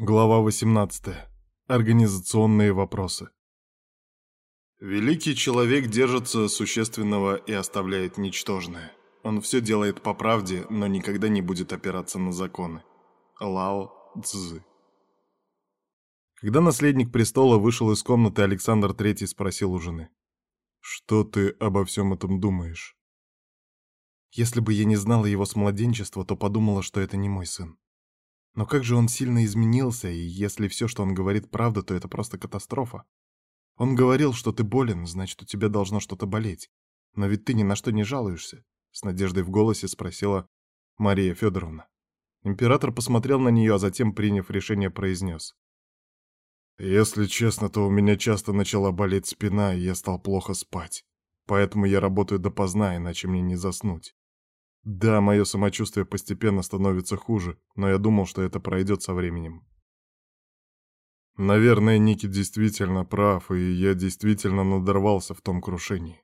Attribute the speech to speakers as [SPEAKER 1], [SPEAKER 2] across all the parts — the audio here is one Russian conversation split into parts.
[SPEAKER 1] Глава 18. Организационные вопросы. Великий человек держится существенного и оставляет ничтожное. Он все делает по правде, но никогда не будет опираться на законы. Лао Цзы. Когда наследник престола вышел из комнаты, Александр III спросил у жены. «Что ты обо всем этом думаешь?» «Если бы я не знала его с младенчества, то подумала, что это не мой сын. Но как же он сильно изменился, и если все, что он говорит, правда, то это просто катастрофа. Он говорил, что ты болен, значит, у тебя должно что-то болеть. Но ведь ты ни на что не жалуешься, с надеждой в голосе спросила Мария Федоровна. Император посмотрел на нее, а затем, приняв решение, произнес. «Если честно, то у меня часто начала болеть спина, и я стал плохо спать. Поэтому я работаю допоздна, иначе мне не заснуть. Да, мое самочувствие постепенно становится хуже, но я думал, что это пройдет со временем. Наверное, Ники действительно прав, и я действительно надорвался в том крушении.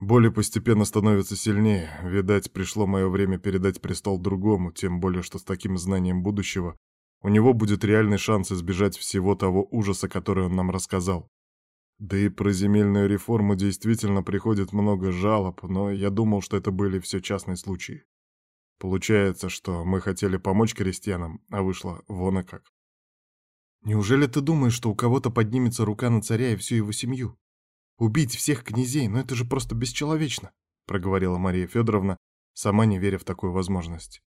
[SPEAKER 1] Боли постепенно становятся сильнее. Видать, пришло мое время передать престол другому, тем более, что с таким знанием будущего у него будет реальный шанс избежать всего того ужаса, который он нам рассказал. Да и про земельную реформу действительно приходит много жалоб, но я думал, что это были все частные случаи. Получается, что мы хотели помочь крестьянам, а вышло вон и как. Неужели ты думаешь, что у кого-то поднимется рука на царя и всю его семью? Убить всех князей, ну это же просто бесчеловечно, проговорила Мария Федоровна, сама не веря в такую возможность.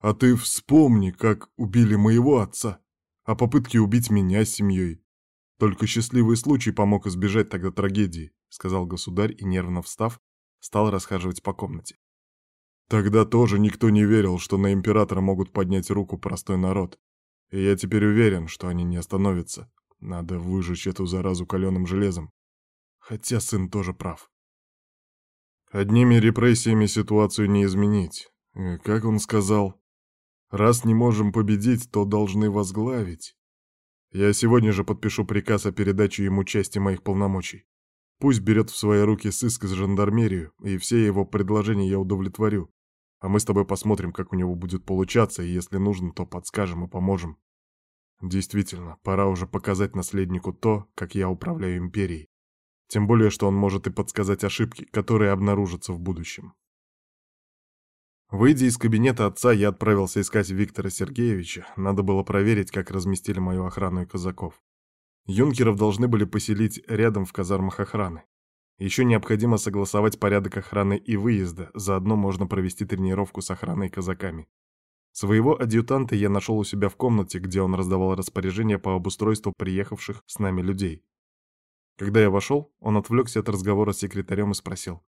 [SPEAKER 1] А ты вспомни, как убили моего отца, а попытки убить меня с семьей. Только счастливый случай помог избежать тогда трагедии, сказал государь и, нервно встав, стал расхаживать по комнате. Тогда тоже никто не верил, что на императора могут поднять руку простой народ. И я теперь уверен, что они не остановятся. Надо выжечь эту заразу каленым железом. Хотя сын тоже прав. Одними репрессиями ситуацию не изменить. Э, как он сказал, раз не можем победить, то должны возглавить. Я сегодня же подпишу приказ о передаче ему части моих полномочий. Пусть берет в свои руки сыск с жандармерию, и все его предложения я удовлетворю. А мы с тобой посмотрим, как у него будет получаться, и если нужно, то подскажем и поможем. Действительно, пора уже показать наследнику то, как я управляю империей. Тем более, что он может и подсказать ошибки, которые обнаружатся в будущем. Выйдя из кабинета отца, я отправился искать Виктора Сергеевича. Надо было проверить, как разместили мою охрану и казаков. Юнкеров должны были поселить рядом в казармах охраны. Еще необходимо согласовать порядок охраны и выезда, заодно можно провести тренировку с охраной и казаками. Своего адъютанта я нашел у себя в комнате, где он раздавал распоряжения по обустройству приехавших с нами людей. Когда я вошел, он отвлекся от разговора с секретарем и спросил.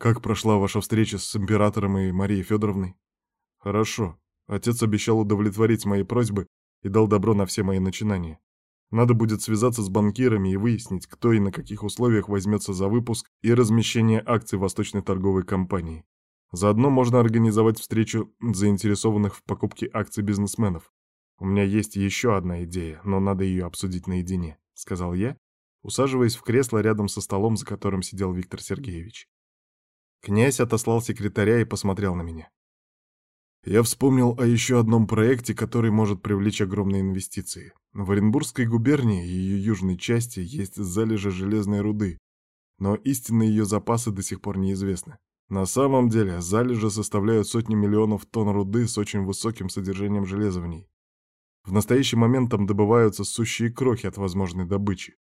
[SPEAKER 1] Как прошла ваша встреча с императором и Марией Федоровной? Хорошо. Отец обещал удовлетворить мои просьбы и дал добро на все мои начинания. Надо будет связаться с банкирами и выяснить, кто и на каких условиях возьмется за выпуск и размещение акций Восточной торговой компании. Заодно можно организовать встречу заинтересованных в покупке акций бизнесменов. У меня есть еще одна идея, но надо ее обсудить наедине, сказал я, усаживаясь в кресло рядом со столом, за которым сидел Виктор Сергеевич. Князь отослал секретаря и посмотрел на меня. Я вспомнил о еще одном проекте, который может привлечь огромные инвестиции. В Оренбургской губернии и ее южной части есть залежи железной руды, но истинные ее запасы до сих пор неизвестны. На самом деле залежи составляют сотни миллионов тонн руды с очень высоким содержанием железа в ней. В настоящий момент там добываются сущие крохи от возможной добычи.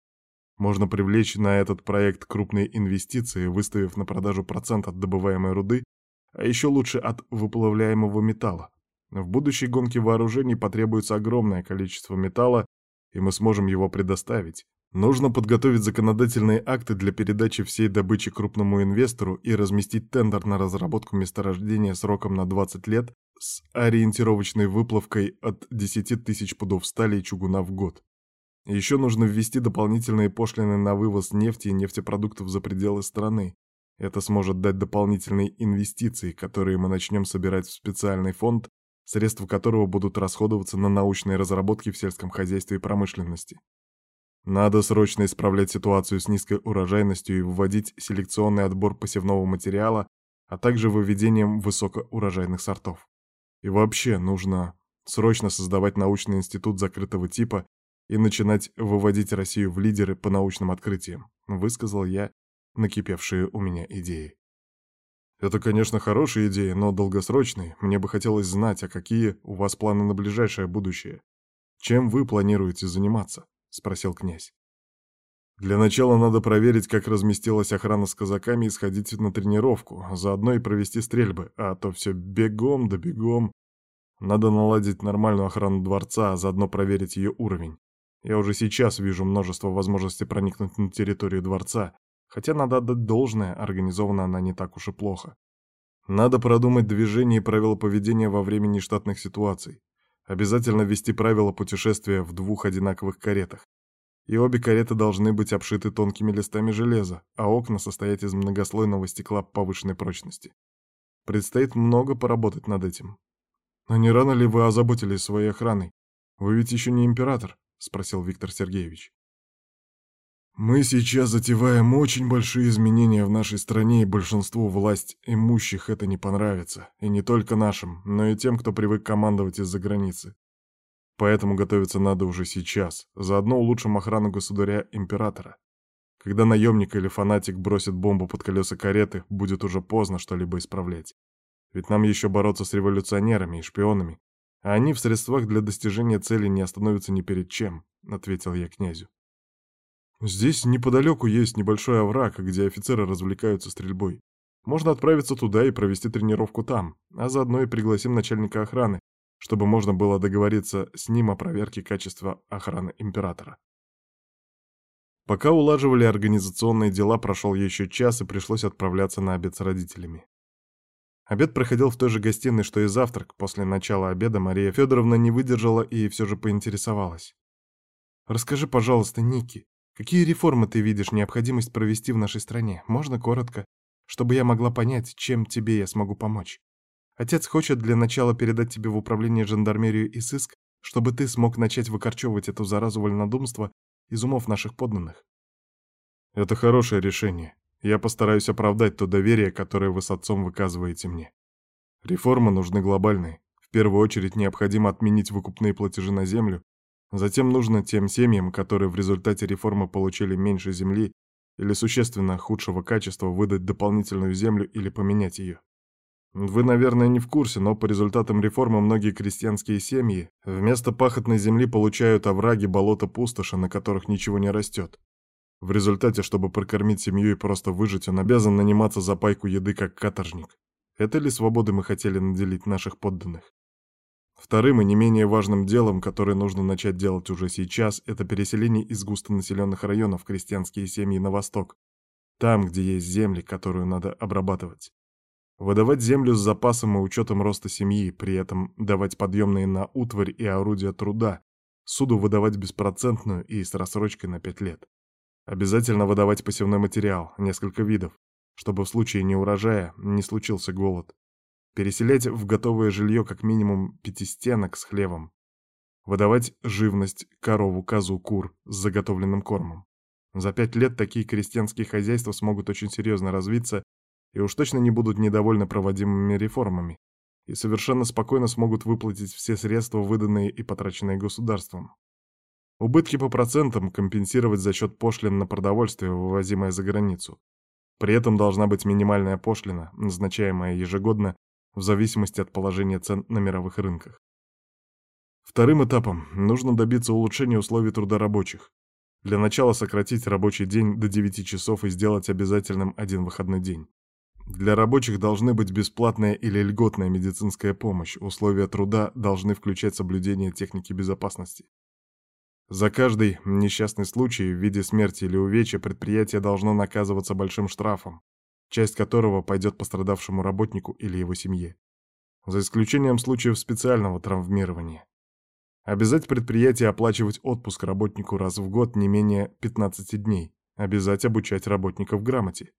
[SPEAKER 1] Можно привлечь на этот проект крупные инвестиции, выставив на продажу процент от добываемой руды, а еще лучше от выплавляемого металла. В будущей гонке вооружений потребуется огромное количество металла, и мы сможем его предоставить. Нужно подготовить законодательные акты для передачи всей добычи крупному инвестору и разместить тендер на разработку месторождения сроком на 20 лет с ориентировочной выплавкой от 10 тысяч пудов стали и чугуна в год. Еще нужно ввести дополнительные пошлины на вывоз нефти и нефтепродуктов за пределы страны. Это сможет дать дополнительные инвестиции, которые мы начнем собирать в специальный фонд, средства которого будут расходоваться на научные разработки в сельском хозяйстве и промышленности. Надо срочно исправлять ситуацию с низкой урожайностью и вводить селекционный отбор посевного материала, а также выведением высокоурожайных сортов. И вообще нужно срочно создавать научный институт закрытого типа и начинать выводить Россию в лидеры по научным открытиям, высказал я накипевшие у меня идеи. Это, конечно, хорошие идеи, но долгосрочные. Мне бы хотелось знать, а какие у вас планы на ближайшее будущее. Чем вы планируете заниматься? Спросил князь. Для начала надо проверить, как разместилась охрана с казаками и сходить на тренировку, заодно и провести стрельбы, а то все бегом да бегом. Надо наладить нормальную охрану дворца, а заодно проверить ее уровень. Я уже сейчас вижу множество возможностей проникнуть на территорию дворца, хотя надо отдать должное, организована она не так уж и плохо. Надо продумать движение и правила поведения во время нештатных ситуаций. Обязательно ввести правила путешествия в двух одинаковых каретах и обе кареты должны быть обшиты тонкими листами железа, а окна состоять из многослойного стекла повышенной прочности. Предстоит много поработать над этим. «А не рано ли вы озаботились своей охраной? Вы ведь еще не император?» — спросил Виктор Сергеевич. «Мы сейчас затеваем очень большие изменения в нашей стране, и большинству власть имущих это не понравится. И не только нашим, но и тем, кто привык командовать из-за границы. Поэтому готовиться надо уже сейчас. Заодно улучшим охрану государя-императора. Когда наемник или фанатик бросит бомбу под колеса кареты, будет уже поздно что-либо исправлять. Ведь нам еще бороться с революционерами и шпионами. А они в средствах для достижения цели не остановятся ни перед чем, — ответил я князю. Здесь неподалеку есть небольшой овраг, где офицеры развлекаются стрельбой. Можно отправиться туда и провести тренировку там, а заодно и пригласим начальника охраны, чтобы можно было договориться с ним о проверке качества охраны императора. Пока улаживали организационные дела, прошел еще час и пришлось отправляться на обед с родителями. Обед проходил в той же гостиной, что и завтрак. После начала обеда Мария Федоровна не выдержала и все же поинтересовалась. «Расскажи, пожалуйста, Ники, какие реформы ты видишь необходимость провести в нашей стране? Можно коротко, чтобы я могла понять, чем тебе я смогу помочь?» Отец хочет для начала передать тебе в управление жандармерию и сыск, чтобы ты смог начать выкорчевывать эту заразу вольнодумства из умов наших подданных. Это хорошее решение. Я постараюсь оправдать то доверие, которое вы с отцом выказываете мне. Реформы нужны глобальные. В первую очередь необходимо отменить выкупные платежи на землю, затем нужно тем семьям, которые в результате реформы получили меньше земли или существенно худшего качества, выдать дополнительную землю или поменять ее. Вы, наверное, не в курсе, но по результатам реформы многие крестьянские семьи вместо пахотной земли получают овраги, болота, пустоши, на которых ничего не растет. В результате, чтобы прокормить семью и просто выжить, он обязан наниматься за пайку еды как каторжник. Это ли свободы мы хотели наделить наших подданных? Вторым и не менее важным делом, которое нужно начать делать уже сейчас, это переселение из густонаселенных районов крестьянские семьи на восток, там, где есть земли, которую надо обрабатывать. Выдавать землю с запасом и учетом роста семьи, при этом давать подъемные на утварь и орудия труда, суду выдавать беспроцентную и с рассрочкой на 5 лет. Обязательно выдавать посевной материал, несколько видов, чтобы в случае неурожая не случился голод. Переселять в готовое жилье как минимум пятистенок с хлевом. Выдавать живность, корову, козу, кур с заготовленным кормом. За пять лет такие крестьянские хозяйства смогут очень серьезно развиться и уж точно не будут недовольны проводимыми реформами и совершенно спокойно смогут выплатить все средства, выданные и потраченные государством. Убытки по процентам компенсировать за счет пошлин на продовольствие, вывозимое за границу. При этом должна быть минимальная пошлина, назначаемая ежегодно в зависимости от положения цен на мировых рынках. Вторым этапом нужно добиться улучшения условий труда рабочих. Для начала сократить рабочий день до 9 часов и сделать обязательным один выходной день. Для рабочих должны быть бесплатная или льготная медицинская помощь, условия труда должны включать соблюдение техники безопасности. За каждый несчастный случай в виде смерти или увечья предприятие должно наказываться большим штрафом, часть которого пойдет пострадавшему работнику или его семье. За исключением случаев специального травмирования. Обязать предприятие оплачивать отпуск работнику раз в год не менее 15 дней. Обязать обучать работников грамоте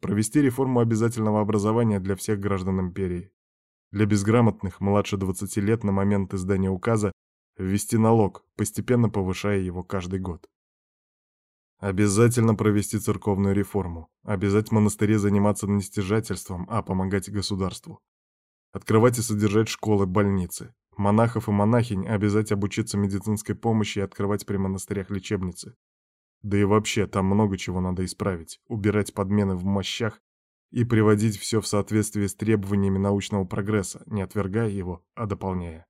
[SPEAKER 1] провести реформу обязательного образования для всех граждан империи. Для безграмотных, младше 20 лет на момент издания указа, ввести налог, постепенно повышая его каждый год. Обязательно провести церковную реформу, обязать монастыри заниматься не стяжательством, а помогать государству. Открывать и содержать школы, больницы. Монахов и монахинь обязать обучиться медицинской помощи и открывать при монастырях лечебницы. Да и вообще, там много чего надо исправить, убирать подмены в мощах и приводить все в соответствие с требованиями научного прогресса, не отвергая его, а дополняя.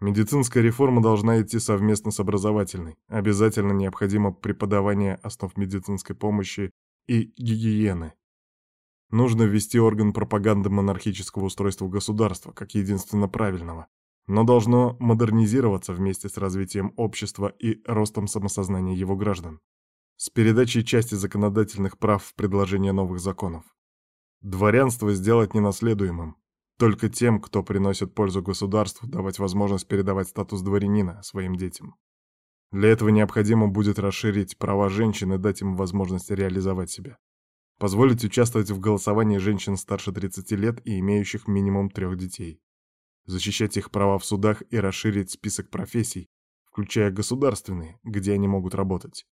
[SPEAKER 1] Медицинская реформа должна идти совместно с образовательной. Обязательно необходимо преподавание основ медицинской помощи и гигиены. Нужно ввести орган пропаганды монархического устройства государства, как единственно правильного, но должно модернизироваться вместе с развитием общества и ростом самосознания его граждан, с передачей части законодательных прав в предложение новых законов. Дворянство сделать ненаследуемым, только тем, кто приносит пользу государству, давать возможность передавать статус дворянина своим детям. Для этого необходимо будет расширить права женщин и дать им возможность реализовать себя. Позволить участвовать в голосовании женщин старше 30 лет и имеющих минимум трех детей. Защищать их права в судах и расширить список профессий, включая государственные, где они могут работать.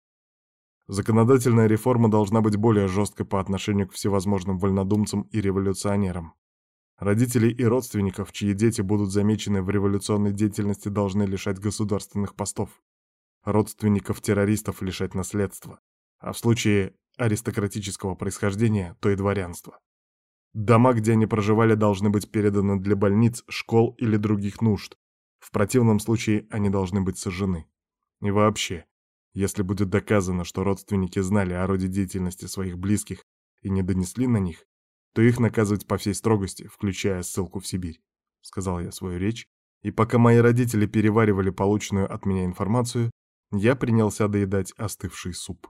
[SPEAKER 1] Законодательная реформа должна быть более жесткой по отношению к всевозможным вольнодумцам и революционерам. Родителей и родственников, чьи дети будут замечены в революционной деятельности, должны лишать государственных постов. Родственников террористов лишать наследства. А в случае аристократического происхождения, то и дворянства. Дома, где они проживали, должны быть переданы для больниц, школ или других нужд. В противном случае они должны быть сожжены. И вообще, если будет доказано, что родственники знали о роде деятельности своих близких и не донесли на них, то их наказывать по всей строгости, включая ссылку в Сибирь», — сказал я свою речь, и пока мои родители переваривали полученную от меня информацию, я принялся доедать остывший суп.